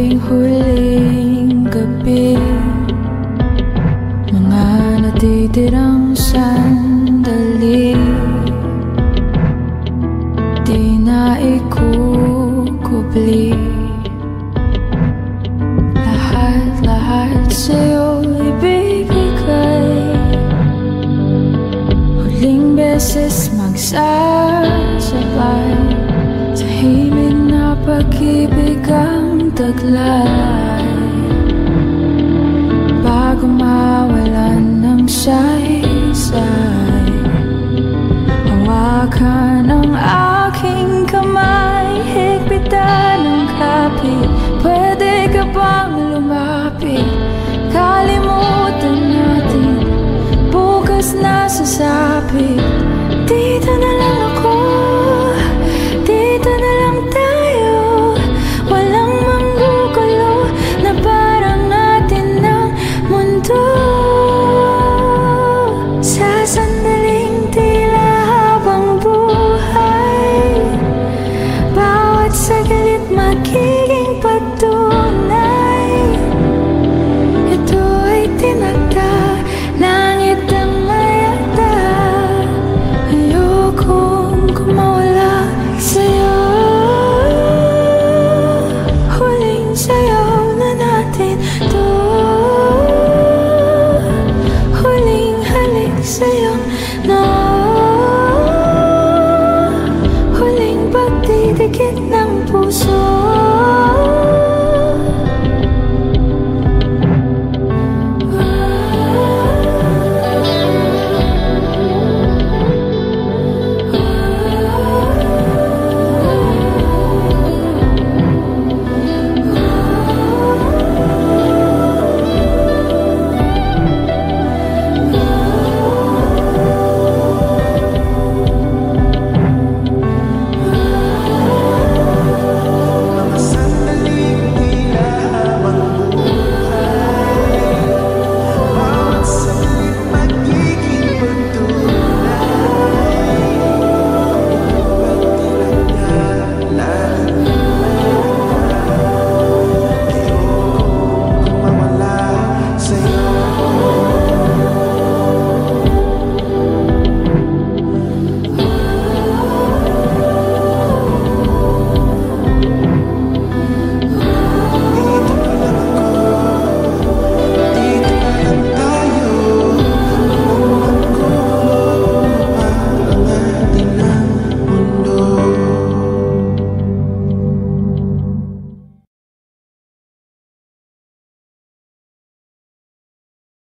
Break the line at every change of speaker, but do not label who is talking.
ating huling gabi. Mga natitirang sandali. Di na ikukubli. Lahat-lahat sa'yo ibibigay. Huling beses magsasabay. paglalay Bago mawalan ng saysay Hawakan ang aking kamay. Higpitan ang kapi Pwede ka bang lumapit? Kalimutan natin Bukas na sa